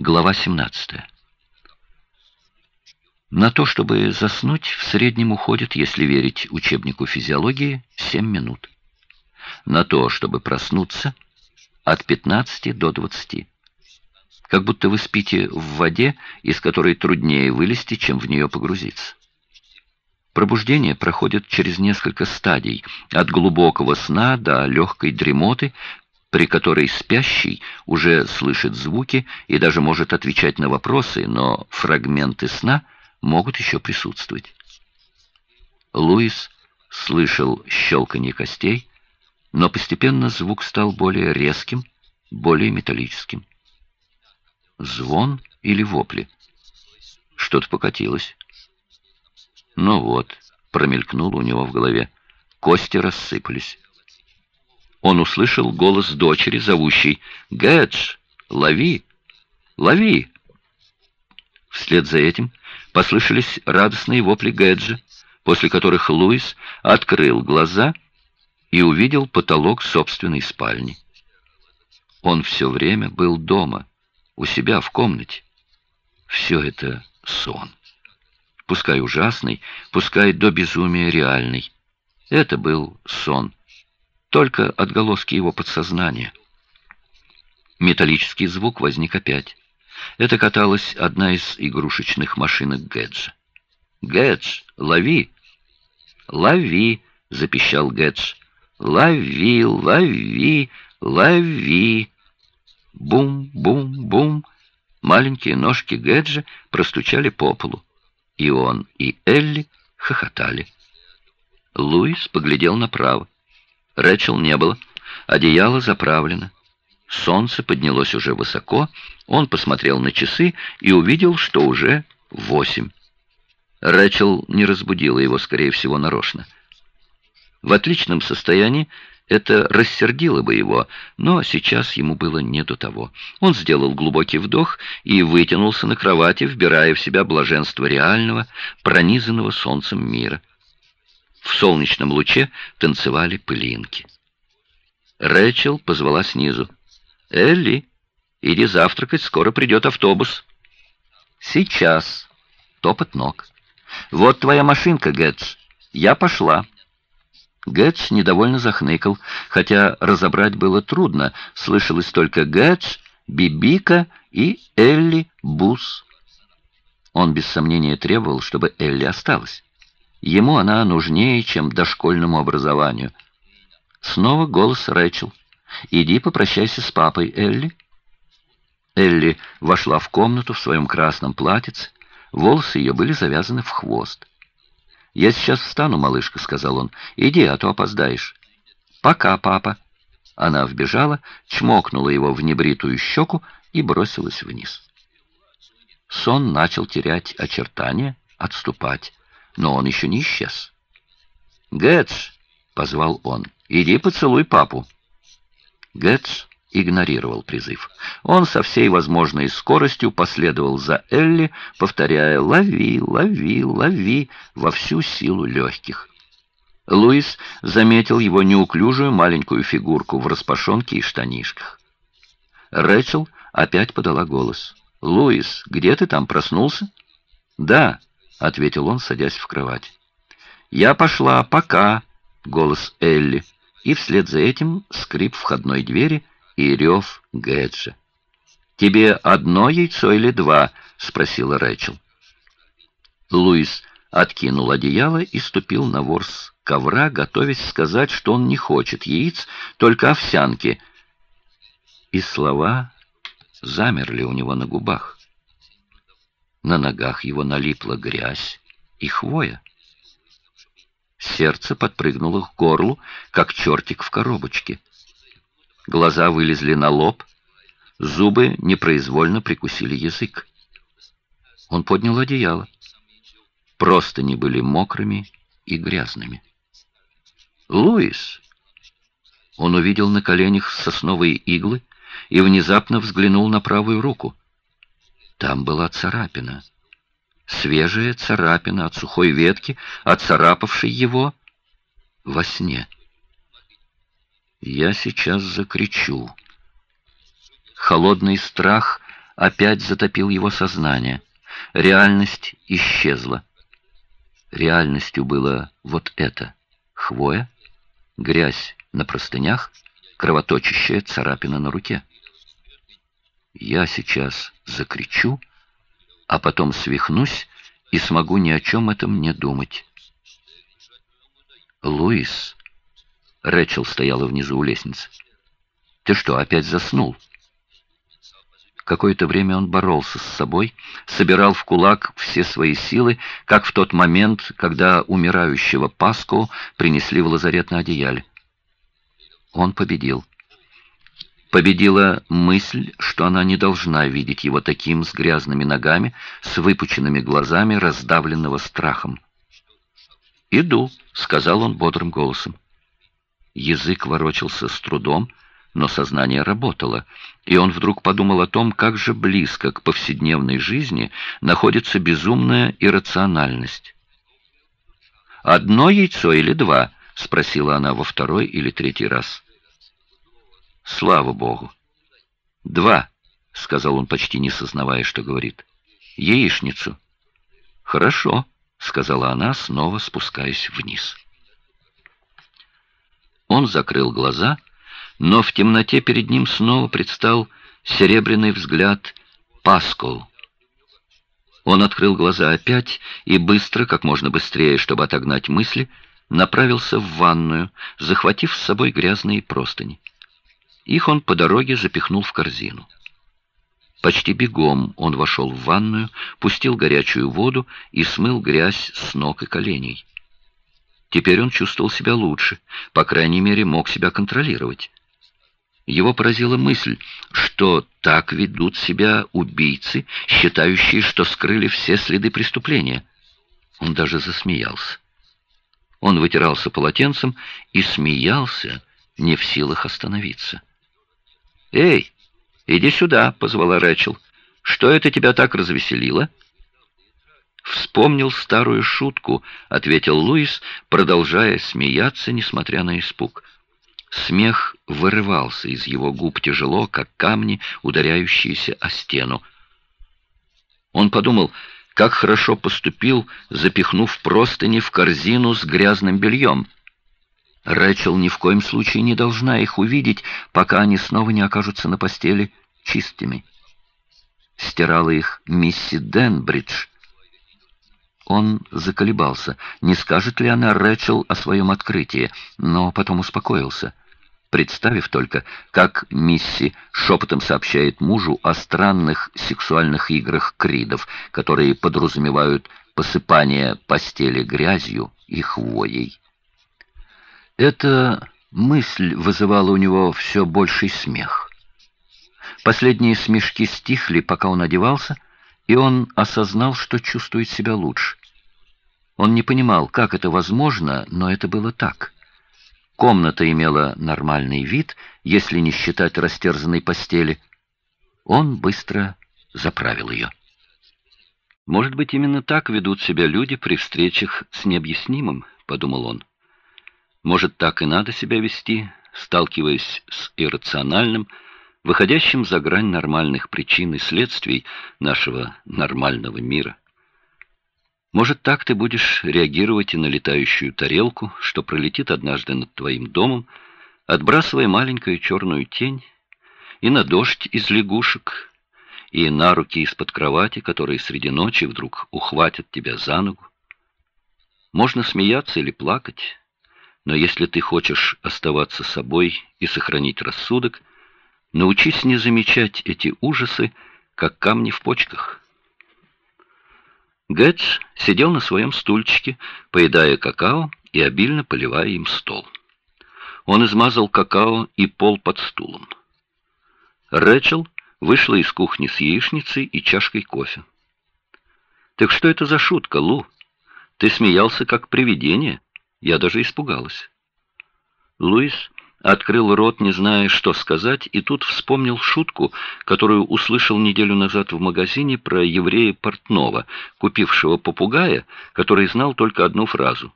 Глава 17. На то, чтобы заснуть, в среднем уходит, если верить учебнику физиологии, 7 минут. На то, чтобы проснуться, от 15 до 20. Как будто вы спите в воде, из которой труднее вылезти, чем в нее погрузиться. Пробуждение проходит через несколько стадий, от глубокого сна до легкой дремоты, при которой спящий уже слышит звуки и даже может отвечать на вопросы, но фрагменты сна могут еще присутствовать. Луис слышал щелканье костей, но постепенно звук стал более резким, более металлическим. Звон или вопли? Что-то покатилось. Ну вот, промелькнуло у него в голове. Кости рассыпались он услышал голос дочери, зовущей «Гэдж, лови! Лови!». Вслед за этим послышались радостные вопли Гэджа, после которых Луис открыл глаза и увидел потолок собственной спальни. Он все время был дома, у себя в комнате. Все это сон. Пускай ужасный, пускай до безумия реальный. Это был сон только отголоски его подсознания. Металлический звук возник опять. Это каталась одна из игрушечных машинок Гэдж. «Гэдж, лови!» «Лови!» — запищал Гэдж. «Лови, лови, лови!» Бум-бум-бум! Маленькие ножки Гэджа простучали по полу. И он, и Элли хохотали. Луис поглядел направо. Рэчел не было. Одеяло заправлено. Солнце поднялось уже высоко. Он посмотрел на часы и увидел, что уже восемь. Рэчел не разбудила его, скорее всего, нарочно. В отличном состоянии это рассердило бы его, но сейчас ему было не до того. Он сделал глубокий вдох и вытянулся на кровати, вбирая в себя блаженство реального, пронизанного солнцем мира. В солнечном луче танцевали пылинки. Рэчел позвала снизу. «Элли, иди завтракать, скоро придет автобус». «Сейчас». Топот ног. «Вот твоя машинка, Гэтс. Я пошла». Гэтс недовольно захныкал, хотя разобрать было трудно. Слышалось только Гэтс, Бибика и Элли Бус. Он без сомнения требовал, чтобы Элли осталась. Ему она нужнее, чем дошкольному образованию. Снова голос Рэчел. «Иди попрощайся с папой, Элли». Элли вошла в комнату в своем красном платьице. Волосы ее были завязаны в хвост. «Я сейчас встану, малышка», — сказал он. «Иди, а то опоздаешь». «Пока, папа». Она вбежала, чмокнула его в небритую щеку и бросилась вниз. Сон начал терять очертания, отступать но он еще не исчез. «Гэтс!» — позвал он. «Иди поцелуй папу». Гэтс игнорировал призыв. Он со всей возможной скоростью последовал за Элли, повторяя «лови, лови, лови» во всю силу легких. Луис заметил его неуклюжую маленькую фигурку в распашонке и штанишках. Рэчел опять подала голос. «Луис, где ты там, проснулся?» «Да», — ответил он, садясь в кровать. «Я пошла, пока!» — голос Элли, и вслед за этим скрип входной двери и рев Гэджа. «Тебе одно яйцо или два?» — спросила Рэчел. Луис откинул одеяло и ступил на ворс ковра, готовясь сказать, что он не хочет яиц, только овсянки. И слова замерли у него на губах. На ногах его налипла грязь и хвоя. Сердце подпрыгнуло к горлу, как чертик в коробочке. Глаза вылезли на лоб, зубы непроизвольно прикусили язык. Он поднял одеяло. Просто не были мокрыми и грязными. «Луис!» Он увидел на коленях сосновые иглы и внезапно взглянул на правую руку. Там была царапина. Свежая царапина от сухой ветки, отцарапавшей его во сне. Я сейчас закричу. Холодный страх опять затопил его сознание. Реальность исчезла. Реальностью было вот это. Хвоя, грязь на простынях, кровоточащая царапина на руке. Я сейчас закричу, а потом свихнусь и смогу ни о чем этом не думать. «Луис!» Рэчел стояла внизу у лестницы. «Ты что, опять заснул?» Какое-то время он боролся с собой, собирал в кулак все свои силы, как в тот момент, когда умирающего Паску принесли в лазарет на одеяле. Он победил. Победила мысль, что она не должна видеть его таким с грязными ногами, с выпученными глазами, раздавленного страхом. «Иду», — сказал он бодрым голосом. Язык ворочался с трудом, но сознание работало, и он вдруг подумал о том, как же близко к повседневной жизни находится безумная иррациональность. «Одно яйцо или два?» — спросила она во второй или третий раз. «Слава Богу!» «Два», — сказал он, почти не сознавая, что говорит. «Яичницу». «Хорошо», — сказала она, снова спускаясь вниз. Он закрыл глаза но в темноте перед ним снова предстал серебряный взгляд Паскол. Он открыл глаза опять и быстро, как можно быстрее, чтобы отогнать мысли, направился в ванную, захватив с собой грязные простыни. Их он по дороге запихнул в корзину. Почти бегом он вошел в ванную, пустил горячую воду и смыл грязь с ног и коленей. Теперь он чувствовал себя лучше, по крайней мере, мог себя контролировать. Его поразила мысль, что так ведут себя убийцы, считающие, что скрыли все следы преступления. Он даже засмеялся. Он вытирался полотенцем и смеялся, не в силах остановиться. «Эй, иди сюда!» — позвала Рэчел. «Что это тебя так развеселило?» «Вспомнил старую шутку», — ответил Луис, продолжая смеяться, несмотря на испуг. Смех вырывался из его губ тяжело, как камни, ударяющиеся о стену. Он подумал, как хорошо поступил, запихнув простыни в корзину с грязным бельем. Рэчел ни в коем случае не должна их увидеть, пока они снова не окажутся на постели чистыми. Стирала их мисси Денбридж. Он заколебался, не скажет ли она Рэчел о своем открытии, но потом успокоился представив только, как Мисси шепотом сообщает мужу о странных сексуальных играх кридов, которые подразумевают посыпание постели грязью и хвоей. Эта мысль вызывала у него все больший смех. Последние смешки стихли, пока он одевался, и он осознал, что чувствует себя лучше. Он не понимал, как это возможно, но это было так. Комната имела нормальный вид, если не считать растерзанной постели. Он быстро заправил ее. «Может быть, именно так ведут себя люди при встречах с необъяснимым», — подумал он. «Может, так и надо себя вести, сталкиваясь с иррациональным, выходящим за грань нормальных причин и следствий нашего нормального мира». Может, так ты будешь реагировать и на летающую тарелку, что пролетит однажды над твоим домом, отбрасывая маленькую черную тень, и на дождь из лягушек, и на руки из-под кровати, которые среди ночи вдруг ухватят тебя за ногу. Можно смеяться или плакать, но если ты хочешь оставаться собой и сохранить рассудок, научись не замечать эти ужасы, как камни в почках». Гэтс сидел на своем стульчике, поедая какао и обильно поливая им стол. Он измазал какао и пол под стулом. Рэчел вышла из кухни с яичницей и чашкой кофе. «Так что это за шутка, Лу? Ты смеялся, как привидение. Я даже испугалась». Луис Открыл рот, не зная, что сказать, и тут вспомнил шутку, которую услышал неделю назад в магазине про еврея Портнова, купившего попугая, который знал только одну фразу.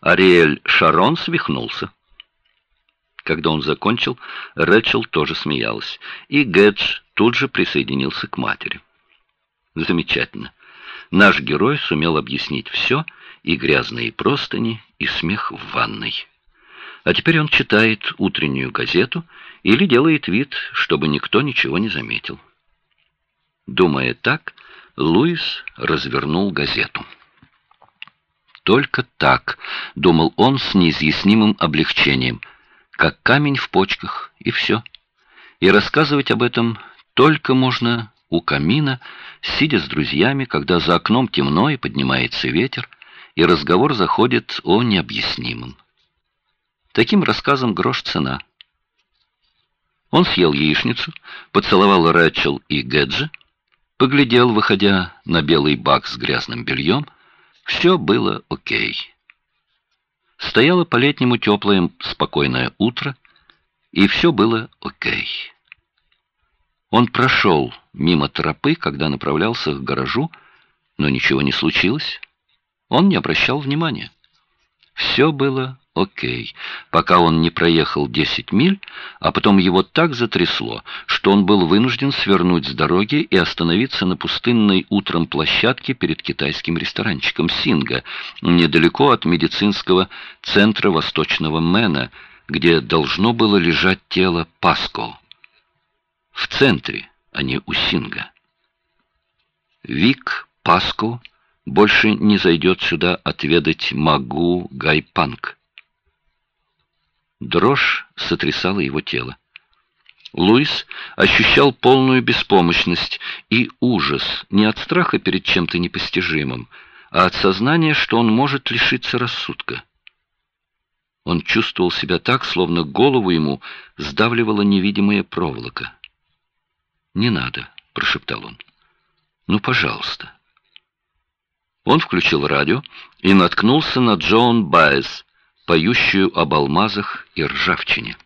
«Ариэль Шарон свихнулся». Когда он закончил, Рэчел тоже смеялась, и Гэдж тут же присоединился к матери. Замечательно. Наш герой сумел объяснить все, и грязные простыни, и смех в ванной. А теперь он читает утреннюю газету или делает вид, чтобы никто ничего не заметил. Думая так, Луис развернул газету. Только так, думал он с неизъяснимым облегчением, как камень в почках, и все. И рассказывать об этом только можно у камина, сидя с друзьями, когда за окном темно и поднимается ветер, и разговор заходит о необъяснимом. Таким рассказом грош цена. Он съел яичницу, поцеловал Рэчел и Гэджи, поглядел, выходя на белый бак с грязным бельем, все было окей. Стояло по-летнему теплое, спокойное утро, и все было окей. Он прошел мимо тропы, когда направлялся к гаражу, но ничего не случилось. Он не обращал внимания. Все было окей, пока он не проехал 10 миль, а потом его так затрясло, что он был вынужден свернуть с дороги и остановиться на пустынной утром площадке перед китайским ресторанчиком Синга, недалеко от медицинского центра Восточного Мэна, где должно было лежать тело Паско. В центре, а не у Синга. Вик Паско больше не зайдет сюда отведать Магу Гайпанг. Дрожь сотрясала его тело. Луис ощущал полную беспомощность и ужас не от страха перед чем-то непостижимым, а от сознания, что он может лишиться рассудка. Он чувствовал себя так, словно голову ему сдавливала невидимая проволока. «Не надо», — прошептал он. «Ну, пожалуйста». Он включил радио и наткнулся на Джоан Байес, поющую об алмазах и ржавчине.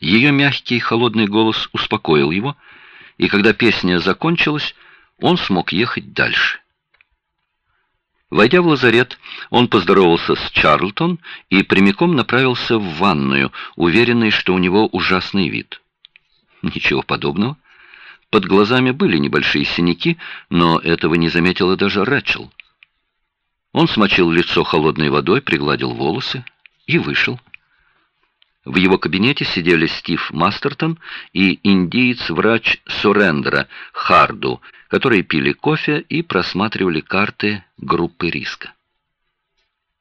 Ее мягкий холодный голос успокоил его, и когда песня закончилась, он смог ехать дальше. Войдя в лазарет, он поздоровался с Чарлтон и прямиком направился в ванную, уверенный, что у него ужасный вид. Ничего подобного. Под глазами были небольшие синяки, но этого не заметила даже Рэчел. Он смочил лицо холодной водой, пригладил волосы и вышел. В его кабинете сидели Стив Мастертон и индиец-врач Сурендера Харду, которые пили кофе и просматривали карты группы риска.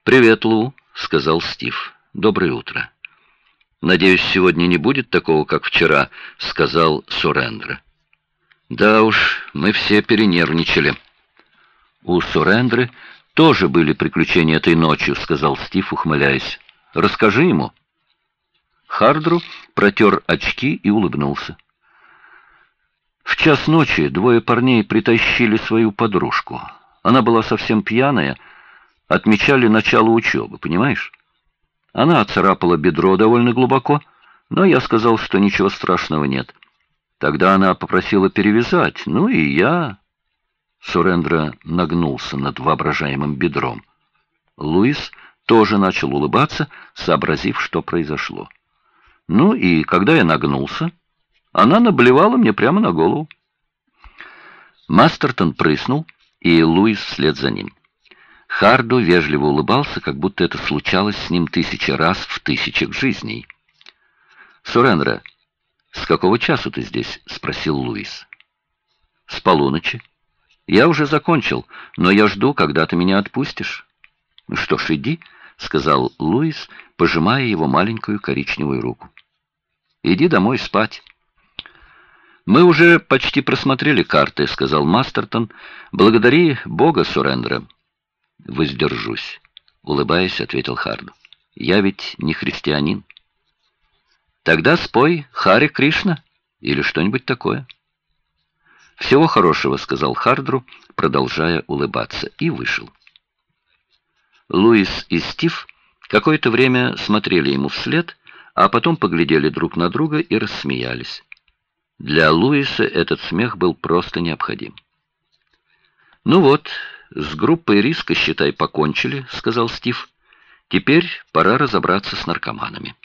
«Привет, Лу», — сказал Стив. «Доброе утро». «Надеюсь, сегодня не будет такого, как вчера», — сказал Сурендра. «Да уж, мы все перенервничали». У Сурендры тоже были приключения этой ночью», — сказал Стив, ухмыляясь. «Расскажи ему». Хардру протер очки и улыбнулся. В час ночи двое парней притащили свою подружку. Она была совсем пьяная, отмечали начало учебы, понимаешь? Она оцарапала бедро довольно глубоко, но я сказал, что ничего страшного нет. Тогда она попросила перевязать, ну и я Сурендра нагнулся над воображаемым бедром. Луис тоже начал улыбаться, сообразив, что произошло. Ну и когда я нагнулся, она наблевала мне прямо на голову. Мастертон прыснул, и Луис вслед за ним. Харду вежливо улыбался, как будто это случалось с ним тысячи раз в тысячах жизней. «Сурендра, с какого часу ты здесь?» — спросил Луис. «С полуночи». «Я уже закончил, но я жду, когда ты меня отпустишь». «Ну что ж, иди», — сказал Луис, пожимая его маленькую коричневую руку. «Иди домой спать». «Мы уже почти просмотрели карты», — сказал Мастертон. «Благодари Бога, Сурендера». «Воздержусь», — улыбаясь, ответил Харду. «Я ведь не христианин». «Тогда спой Хари Кришна или что-нибудь такое». «Всего хорошего», — сказал Хардру, продолжая улыбаться, и вышел. Луис и Стив какое-то время смотрели ему вслед, а потом поглядели друг на друга и рассмеялись. Для Луиса этот смех был просто необходим. «Ну вот, с группой риска, считай, покончили», — сказал Стив. «Теперь пора разобраться с наркоманами».